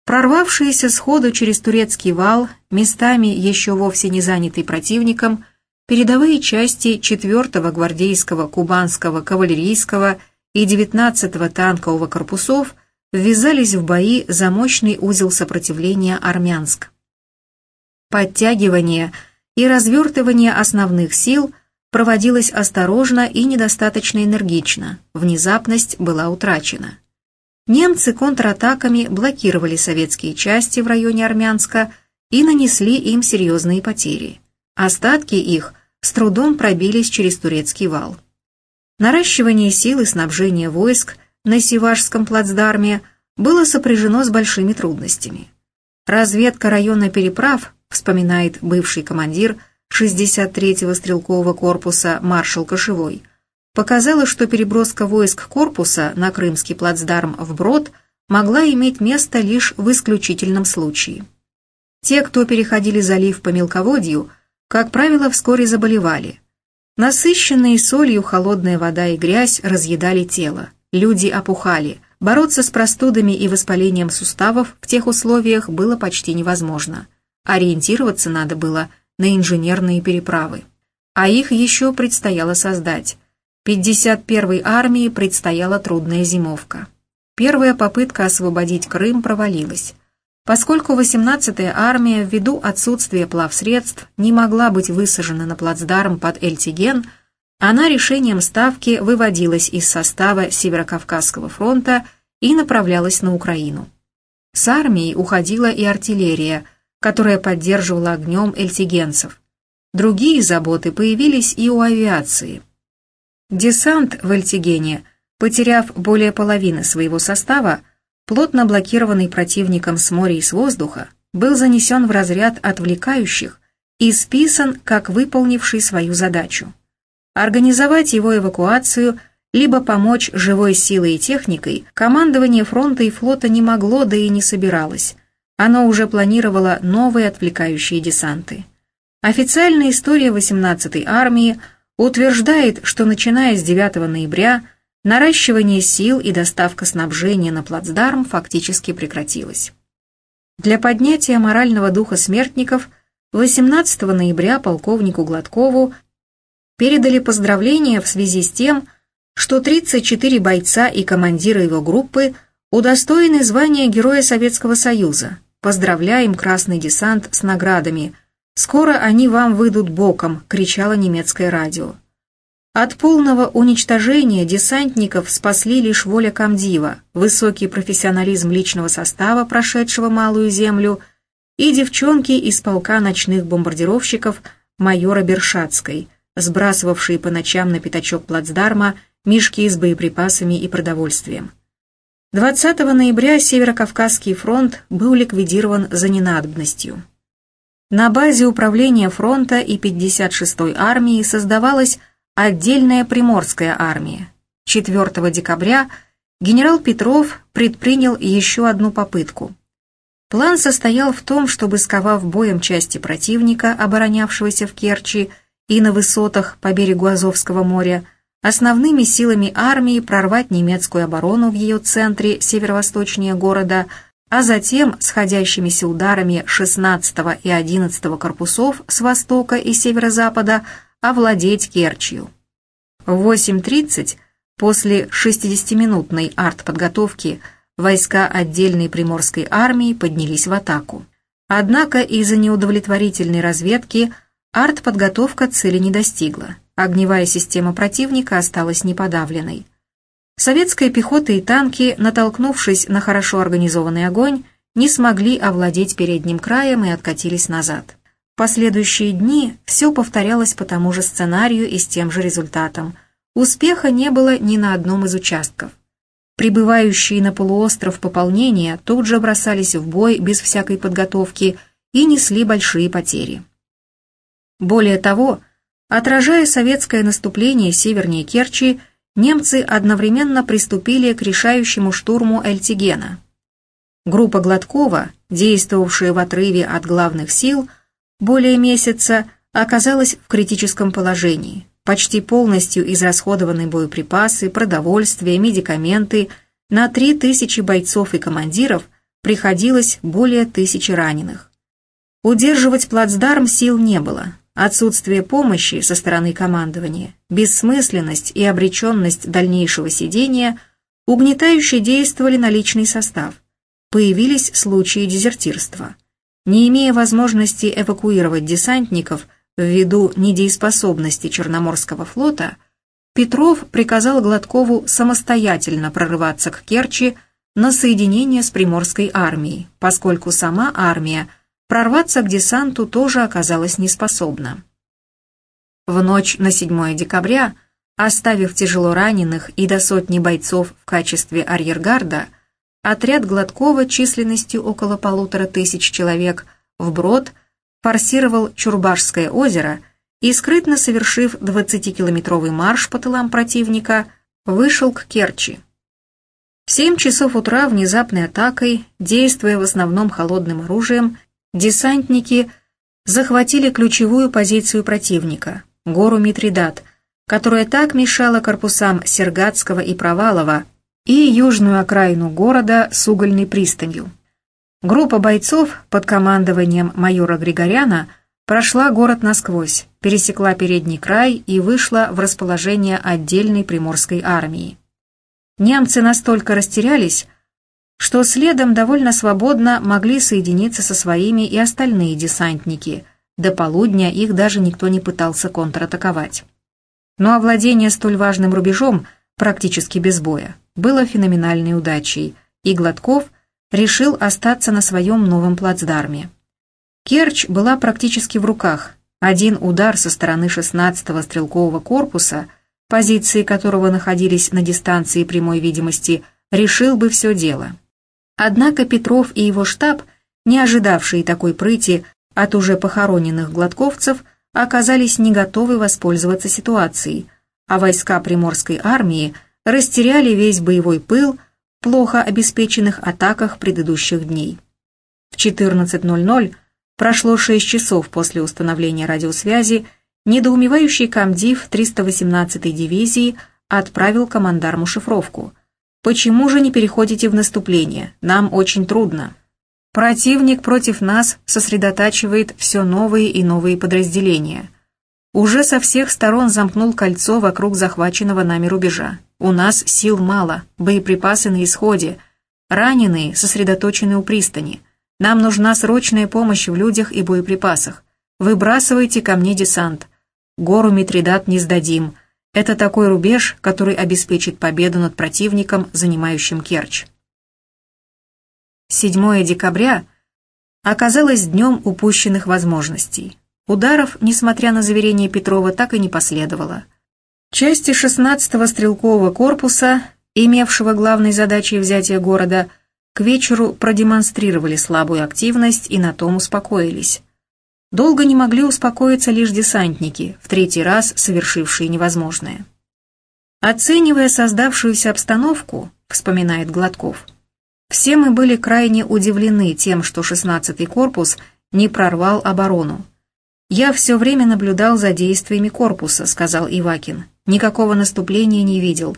Прорвавшиеся сходу через турецкий вал, местами еще вовсе не занятый противником, передовые части 4-го гвардейского кубанского кавалерийского и 19-го танкового корпусов ввязались в бои за мощный узел сопротивления Армянск. Подтягивание и развертывание основных сил проводилось осторожно и недостаточно энергично, внезапность была утрачена. Немцы контратаками блокировали советские части в районе Армянска и нанесли им серьезные потери. Остатки их с трудом пробились через турецкий вал. Наращивание сил и снабжение войск на Севашском плацдарме было сопряжено с большими трудностями. Разведка района переправ, вспоминает бывший командир 63-го стрелкового корпуса маршал Кошевой, показало, что переброска войск корпуса на крымский плацдарм вброд могла иметь место лишь в исключительном случае. Те, кто переходили залив по мелководью, как правило, вскоре заболевали. Насыщенные солью холодная вода и грязь разъедали тело, люди опухали, бороться с простудами и воспалением суставов в тех условиях было почти невозможно. Ориентироваться надо было на инженерные переправы. А их еще предстояло создать. 51-й армии предстояла трудная зимовка. Первая попытка освободить Крым провалилась. Поскольку 18-я армия ввиду отсутствия плавсредств не могла быть высажена на плацдарм под Эльтиген, она решением Ставки выводилась из состава Северокавказского фронта и направлялась на Украину. С армией уходила и артиллерия, которая поддерживала огнем эльтигенцев. Другие заботы появились и у авиации. Десант в Эльтигене, потеряв более половины своего состава, плотно блокированный противником с моря и с воздуха, был занесен в разряд отвлекающих и списан как выполнивший свою задачу. Организовать его эвакуацию либо помочь живой силой и техникой командование фронта и флота не могло, да и не собиралось. Оно уже планировало новые отвлекающие десанты. Официальная история 18-й армии утверждает, что начиная с 9 ноября – наращивание сил и доставка снабжения на плацдарм фактически прекратилась. Для поднятия морального духа смертников 18 ноября полковнику Гладкову передали поздравления в связи с тем, что 34 бойца и командира его группы удостоены звания Героя Советского Союза. Поздравляем Красный десант с наградами. Скоро они вам выйдут боком, кричало немецкое радио. От полного уничтожения десантников спасли лишь воля комдива, высокий профессионализм личного состава, прошедшего Малую Землю, и девчонки из полка ночных бомбардировщиков майора Бершацкой, сбрасывавшие по ночам на пятачок плацдарма мешки с боеприпасами и продовольствием. 20 ноября Северокавказский фронт был ликвидирован за ненадобностью. На базе управления фронта и 56-й армии создавалась отдельная Приморская армия. 4 декабря генерал Петров предпринял еще одну попытку. План состоял в том, чтобы, сковав боем части противника, оборонявшегося в Керчи и на высотах по берегу Азовского моря, основными силами армии прорвать немецкую оборону в ее центре северо-восточнее города, а затем сходящимися ударами 16 и 11 корпусов с востока и северо-запада овладеть Керчью. В 8.30 после 60-минутной артподготовки войска отдельной Приморской армии поднялись в атаку. Однако из-за неудовлетворительной разведки артподготовка цели не достигла. Огневая система противника осталась неподавленной. Советская пехота и танки, натолкнувшись на хорошо организованный огонь, не смогли овладеть передним краем и откатились назад последующие дни все повторялось по тому же сценарию и с тем же результатом. Успеха не было ни на одном из участков. Прибывающие на полуостров пополнения тут же бросались в бой без всякой подготовки и несли большие потери. Более того, отражая советское наступление севернее Керчи, немцы одновременно приступили к решающему штурму Эльтигена. Группа Гладкова, действовавшая в отрыве от главных сил, более месяца оказалась в критическом положении. Почти полностью израсходованы боеприпасы, продовольствие, медикаменты. На 3000 бойцов и командиров приходилось более тысячи раненых. Удерживать плацдарм сил не было. Отсутствие помощи со стороны командования, бессмысленность и обреченность дальнейшего сидения угнетающе действовали на личный состав. Появились случаи дезертирства. Не имея возможности эвакуировать десантников ввиду недееспособности Черноморского флота, Петров приказал Гладкову самостоятельно прорываться к Керчи на соединение с Приморской армией, поскольку сама армия прорваться к десанту тоже оказалась неспособна. В ночь на 7 декабря, оставив тяжело раненых и до сотни бойцов в качестве арьергарда, Отряд Гладкова численностью около полутора тысяч человек вброд форсировал Чурбашское озеро и, скрытно совершив 20-километровый марш по тылам противника, вышел к Керчи. В 7 часов утра внезапной атакой, действуя в основном холодным оружием, десантники захватили ключевую позицию противника – гору Митридат, которая так мешала корпусам Сергатского и Провалова и южную окраину города с угольной пристанью. Группа бойцов под командованием майора Григоряна прошла город насквозь, пересекла передний край и вышла в расположение отдельной приморской армии. Немцы настолько растерялись, что следом довольно свободно могли соединиться со своими и остальные десантники. До полудня их даже никто не пытался контратаковать. Но овладение столь важным рубежом, практически без боя, было феноменальной удачей, и Гладков решил остаться на своем новом плацдарме. Керчь была практически в руках. Один удар со стороны 16-го стрелкового корпуса, позиции которого находились на дистанции прямой видимости, решил бы все дело. Однако Петров и его штаб, не ожидавшие такой прыти от уже похороненных гладковцев, оказались не готовы воспользоваться ситуацией, а войска Приморской армии растеряли весь боевой пыл в плохо обеспеченных атаках предыдущих дней. В 14.00 прошло 6 часов после установления радиосвязи, недоумевающий комдив 318-й дивизии отправил командарму шифровку. «Почему же не переходите в наступление? Нам очень трудно». Противник против нас сосредотачивает все новые и новые подразделения. Уже со всех сторон замкнул кольцо вокруг захваченного нами рубежа. У нас сил мало, боеприпасы на исходе, раненые сосредоточены у пристани. Нам нужна срочная помощь в людях и боеприпасах. Выбрасывайте ко мне десант. Гору Митридат не сдадим. Это такой рубеж, который обеспечит победу над противником, занимающим Керчь. 7 декабря оказалось днем упущенных возможностей. Ударов, несмотря на заверение Петрова, так и не последовало. Части 16-го стрелкового корпуса, имевшего главной задачей взятия города, к вечеру продемонстрировали слабую активность и на том успокоились. Долго не могли успокоиться лишь десантники, в третий раз совершившие невозможное. Оценивая создавшуюся обстановку, вспоминает Гладков, все мы были крайне удивлены тем, что 16-й корпус не прорвал оборону. «Я все время наблюдал за действиями корпуса», — сказал Ивакин. «Никакого наступления не видел.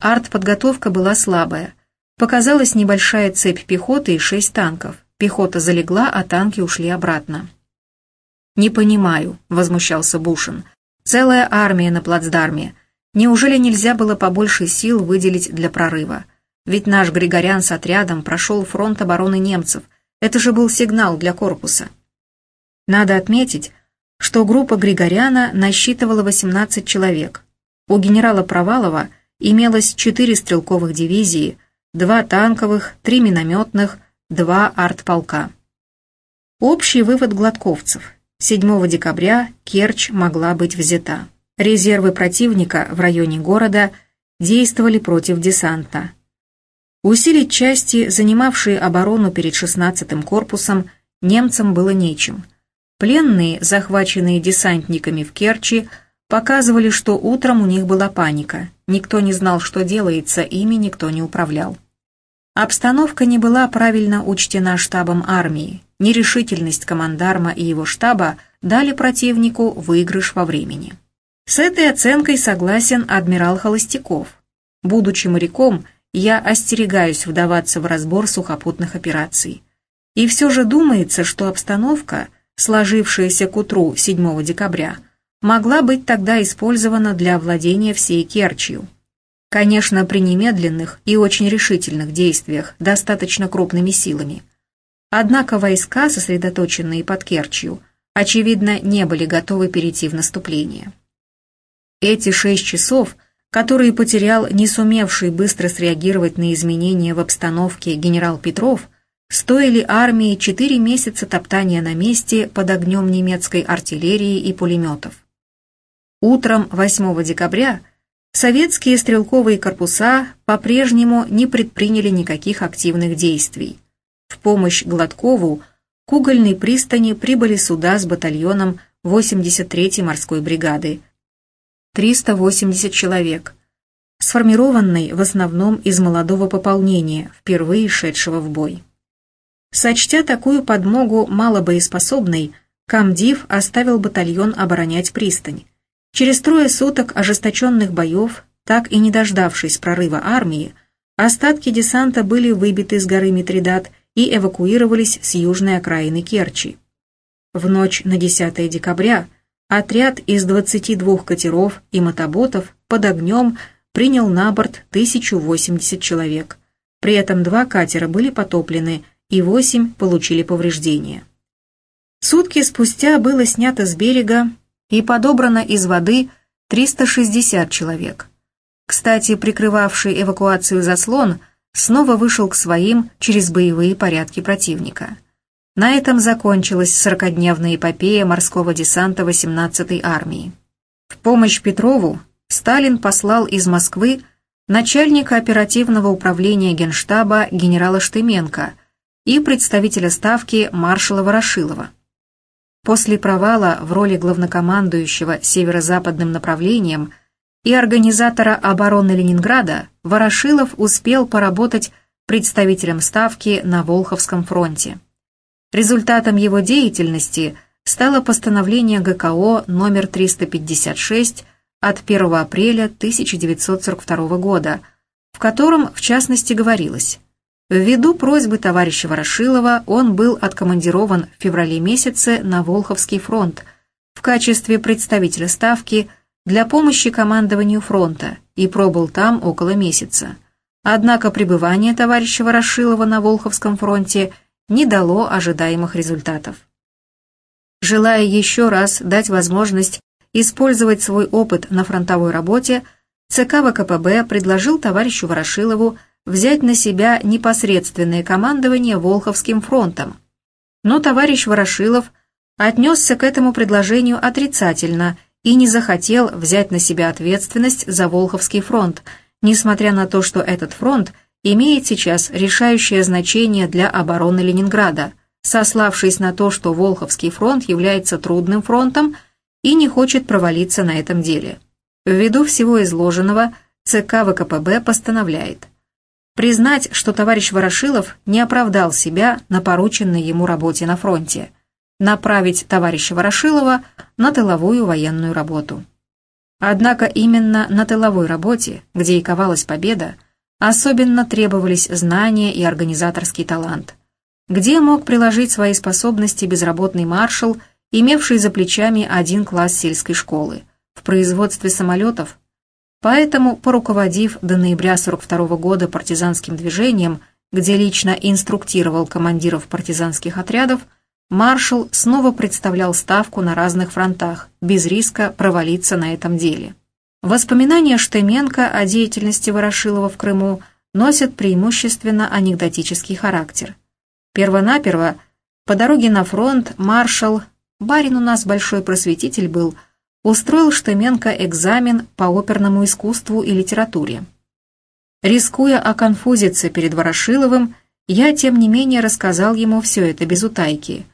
Артподготовка была слабая. Показалась небольшая цепь пехоты и шесть танков. Пехота залегла, а танки ушли обратно». «Не понимаю», — возмущался Бушин. «Целая армия на плацдарме. Неужели нельзя было побольше сил выделить для прорыва?» Ведь наш Григорян с отрядом прошел фронт обороны немцев. Это же был сигнал для корпуса. Надо отметить, что группа Григоряна насчитывала 18 человек. У генерала Провалова имелось 4 стрелковых дивизии, 2 танковых, 3 минометных, 2 артполка. Общий вывод гладковцев. 7 декабря Керчь могла быть взята. Резервы противника в районе города действовали против десанта. Усилить части, занимавшие оборону перед 16-м корпусом, немцам было нечем. Пленные, захваченные десантниками в Керчи, показывали, что утром у них была паника. Никто не знал, что делается, ими никто не управлял. Обстановка не была правильно учтена штабом армии. Нерешительность командарма и его штаба дали противнику выигрыш во времени. С этой оценкой согласен адмирал Холостяков. Будучи моряком, я остерегаюсь вдаваться в разбор сухопутных операций. И все же думается, что обстановка, сложившаяся к утру 7 декабря, могла быть тогда использована для овладения всей Керчью. Конечно, при немедленных и очень решительных действиях достаточно крупными силами. Однако войска, сосредоточенные под Керчью, очевидно, не были готовы перейти в наступление. Эти шесть часов – которые потерял не сумевший быстро среагировать на изменения в обстановке генерал Петров, стоили армии четыре месяца топтания на месте под огнем немецкой артиллерии и пулеметов. Утром 8 декабря советские стрелковые корпуса по-прежнему не предприняли никаких активных действий. В помощь Гладкову к угольной пристани прибыли суда с батальоном 83-й морской бригады, 380 человек, сформированный в основном из молодого пополнения, впервые шедшего в бой. Сочтя такую подмогу малобоеспособной, Камдив оставил батальон оборонять пристань. Через трое суток ожесточенных боев, так и не дождавшись прорыва армии, остатки десанта были выбиты с горы Митридат и эвакуировались с южной окраины Керчи. В ночь на 10 декабря Отряд из 22 катеров и мотоботов под огнем принял на борт 1080 человек. При этом два катера были потоплены и восемь получили повреждения. Сутки спустя было снято с берега и подобрано из воды 360 человек. Кстати, прикрывавший эвакуацию заслон снова вышел к своим через боевые порядки противника. На этом закончилась сорокодневная эпопея морского десанта 18-й армии. В помощь Петрову Сталин послал из Москвы начальника оперативного управления Генштаба генерала Штыменко и представителя ставки маршала Ворошилова. После провала в роли главнокомандующего северо-западным направлением и организатора обороны Ленинграда Ворошилов успел поработать представителем ставки на Волховском фронте. Результатом его деятельности стало постановление ГКО номер 356 от 1 апреля 1942 года, в котором, в частности, говорилось Ввиду просьбы товарища Ворошилова он был откомандирован в феврале месяце на Волховский фронт в качестве представителя Ставки для помощи командованию фронта и пробыл там около месяца. Однако пребывание товарища Ворошилова на Волховском фронте не дало ожидаемых результатов. Желая еще раз дать возможность использовать свой опыт на фронтовой работе, ЦК ВКПБ предложил товарищу Ворошилову взять на себя непосредственное командование Волховским фронтом. Но товарищ Ворошилов отнесся к этому предложению отрицательно и не захотел взять на себя ответственность за Волховский фронт, несмотря на то, что этот фронт имеет сейчас решающее значение для обороны Ленинграда, сославшись на то, что Волховский фронт является трудным фронтом и не хочет провалиться на этом деле. Ввиду всего изложенного, ЦК ВКПБ постановляет признать, что товарищ Ворошилов не оправдал себя на порученной ему работе на фронте, направить товарища Ворошилова на тыловую военную работу. Однако именно на тыловой работе, где и ковалась победа, особенно требовались знания и организаторский талант. Где мог приложить свои способности безработный маршал – имевший за плечами один класс сельской школы, в производстве самолетов. Поэтому, поруководив до ноября 42 года партизанским движением, где лично инструктировал командиров партизанских отрядов, маршал снова представлял ставку на разных фронтах, без риска провалиться на этом деле. Воспоминания Штеменко о деятельности Ворошилова в Крыму носят преимущественно анекдотический характер. Первонаперво по дороге на фронт маршал барин у нас большой просветитель был, устроил Штеменко экзамен по оперному искусству и литературе. Рискуя оконфузиться перед Ворошиловым, я, тем не менее, рассказал ему все это без утайки.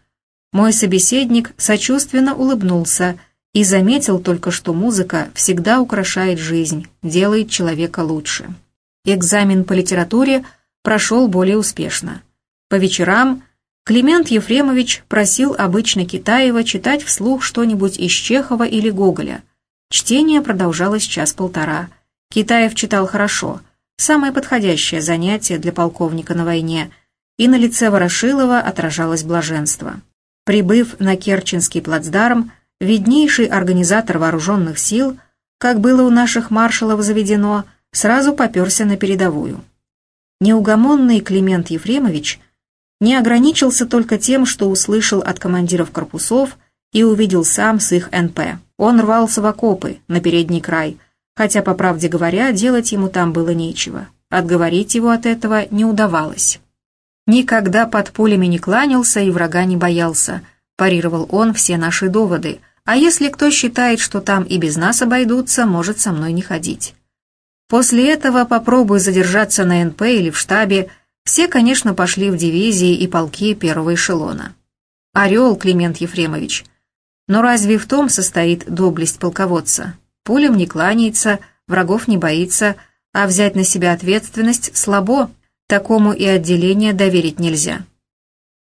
Мой собеседник сочувственно улыбнулся и заметил только, что музыка всегда украшает жизнь, делает человека лучше. Экзамен по литературе прошел более успешно. По вечерам Климент Ефремович просил обычно Китаева читать вслух что-нибудь из Чехова или Гоголя. Чтение продолжалось час-полтора. Китаев читал хорошо, самое подходящее занятие для полковника на войне, и на лице Ворошилова отражалось блаженство. Прибыв на Керченский плацдарм, виднейший организатор вооруженных сил, как было у наших маршалов заведено, сразу поперся на передовую. Неугомонный Климент Ефремович – не ограничился только тем, что услышал от командиров корпусов и увидел сам с их НП. Он рвался в окопы, на передний край, хотя, по правде говоря, делать ему там было нечего. Отговорить его от этого не удавалось. «Никогда под пулями не кланялся и врага не боялся», парировал он все наши доводы, «а если кто считает, что там и без нас обойдутся, может со мной не ходить». После этого попробуй задержаться на НП или в штабе, все, конечно, пошли в дивизии и полки первого эшелона. Орел Климент Ефремович. Но разве в том состоит доблесть полководца? Пулем не кланяется, врагов не боится, а взять на себя ответственность слабо, такому и отделение доверить нельзя.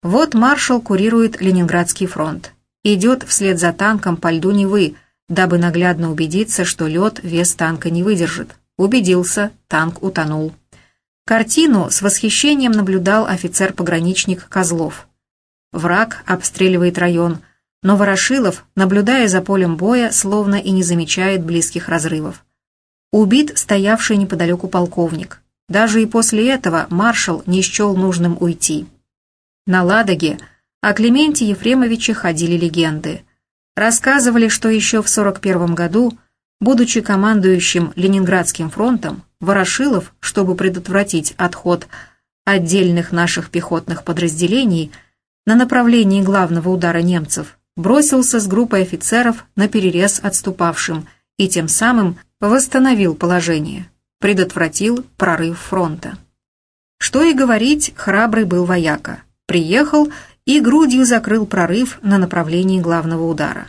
Вот маршал курирует Ленинградский фронт. Идет вслед за танком по льду Невы, дабы наглядно убедиться, что лед вес танка не выдержит. Убедился, танк утонул. Картину с восхищением наблюдал офицер-пограничник Козлов. Враг обстреливает район, но Ворошилов, наблюдая за полем боя, словно и не замечает близких разрывов. Убит стоявший неподалеку полковник. Даже и после этого маршал не счел нужным уйти. На Ладоге о Клименте Ефремовиче ходили легенды. Рассказывали, что еще в 41 году, будучи командующим Ленинградским фронтом, Ворошилов, чтобы предотвратить отход отдельных наших пехотных подразделений на направлении главного удара немцев, бросился с группой офицеров на перерез отступавшим и тем самым восстановил положение предотвратил прорыв фронта. Что и говорить, храбрый был вояка. Приехал и грудью закрыл прорыв на направлении главного удара.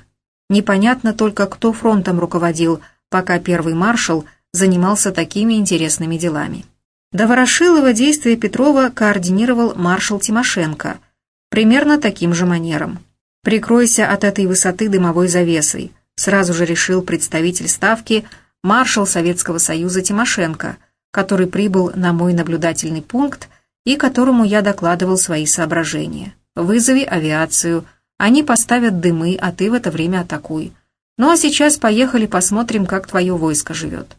Непонятно только, кто фронтом руководил, пока первый маршал занимался такими интересными делами. До Ворошилова действия Петрова координировал маршал Тимошенко, примерно таким же манером. «Прикройся от этой высоты дымовой завесой», сразу же решил представитель Ставки – маршал Советского Союза Тимошенко, который прибыл на мой наблюдательный пункт и которому я докладывал свои соображения. «Вызови авиацию, они поставят дымы, а ты в это время атакуй. Ну а сейчас поехали посмотрим, как твое войско живет».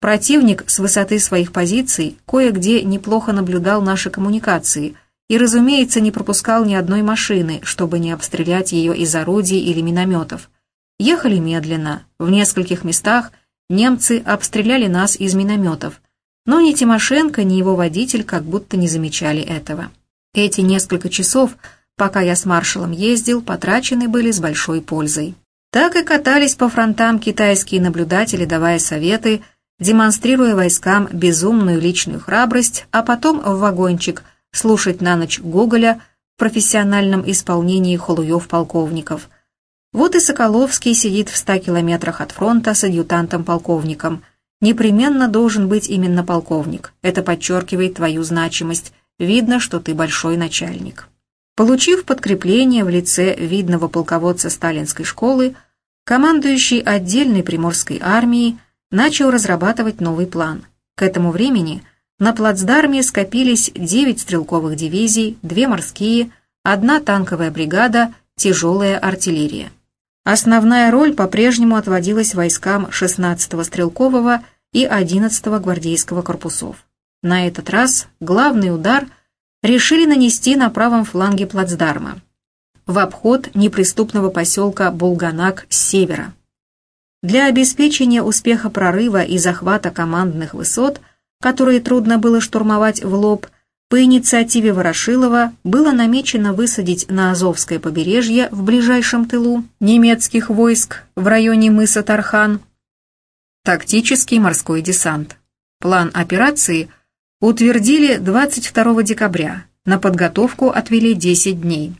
Противник с высоты своих позиций кое-где неплохо наблюдал наши коммуникации и, разумеется, не пропускал ни одной машины, чтобы не обстрелять ее из орудий или минометов. Ехали медленно, в нескольких местах – Немцы обстреляли нас из минометов, но ни Тимошенко, ни его водитель как будто не замечали этого. Эти несколько часов, пока я с маршалом ездил, потрачены были с большой пользой. Так и катались по фронтам китайские наблюдатели, давая советы, демонстрируя войскам безумную личную храбрость, а потом в вагончик слушать на ночь Гоголя в профессиональном исполнении холуев-полковников – вот и Соколовский сидит в ста километрах от фронта с адъютантом-полковником. Непременно должен быть именно полковник. Это подчеркивает твою значимость. Видно, что ты большой начальник. Получив подкрепление в лице видного полководца сталинской школы, командующий отдельной приморской армией начал разрабатывать новый план. К этому времени на плацдарме скопились 9 стрелковых дивизий, 2 морские, одна танковая бригада, тяжелая артиллерия. Основная роль по-прежнему отводилась войскам 16-го стрелкового и 11-го гвардейского корпусов. На этот раз главный удар решили нанести на правом фланге плацдарма, в обход неприступного поселка Булганак с севера. Для обеспечения успеха прорыва и захвата командных высот, которые трудно было штурмовать в лоб, по инициативе Ворошилова было намечено высадить на Азовское побережье в ближайшем тылу немецких войск в районе мыса Тархан тактический морской десант. План операции утвердили 22 декабря, на подготовку отвели 10 дней.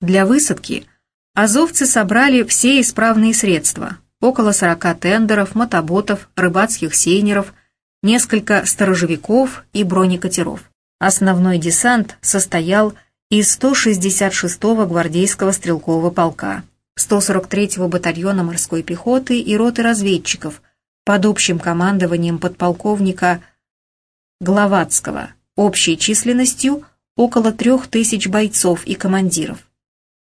Для высадки азовцы собрали все исправные средства, около 40 тендеров, мотоботов, рыбацких сейнеров – несколько сторожевиков и бронекатеров. Основной десант состоял из 166-го гвардейского стрелкового полка, 143-го батальона морской пехоты и роты разведчиков под общим командованием подполковника Гловацкого, общей численностью около трех тысяч бойцов и командиров.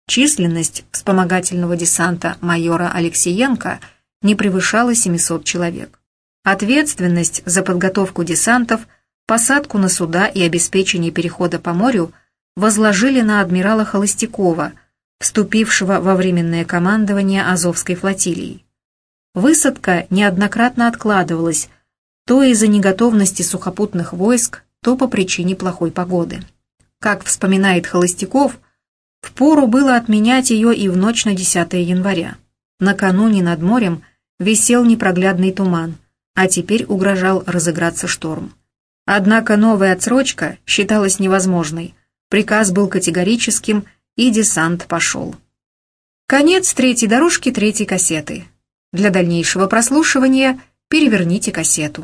Численность вспомогательного десанта майора Алексеенко не превышала 700 человек. Ответственность за подготовку десантов, посадку на суда и обеспечение перехода по морю возложили на адмирала Холостякова, вступившего во временное командование Азовской флотилией. Высадка неоднократно откладывалась, то из-за неготовности сухопутных войск, то по причине плохой погоды. Как вспоминает Холостяков, впору было отменять ее и в ночь на 10 января. Накануне над морем висел непроглядный туман – а теперь угрожал разыграться шторм. Однако новая отсрочка считалась невозможной, приказ был категорическим, и десант пошел. Конец третьей дорожки третьей кассеты. Для дальнейшего прослушивания переверните кассету.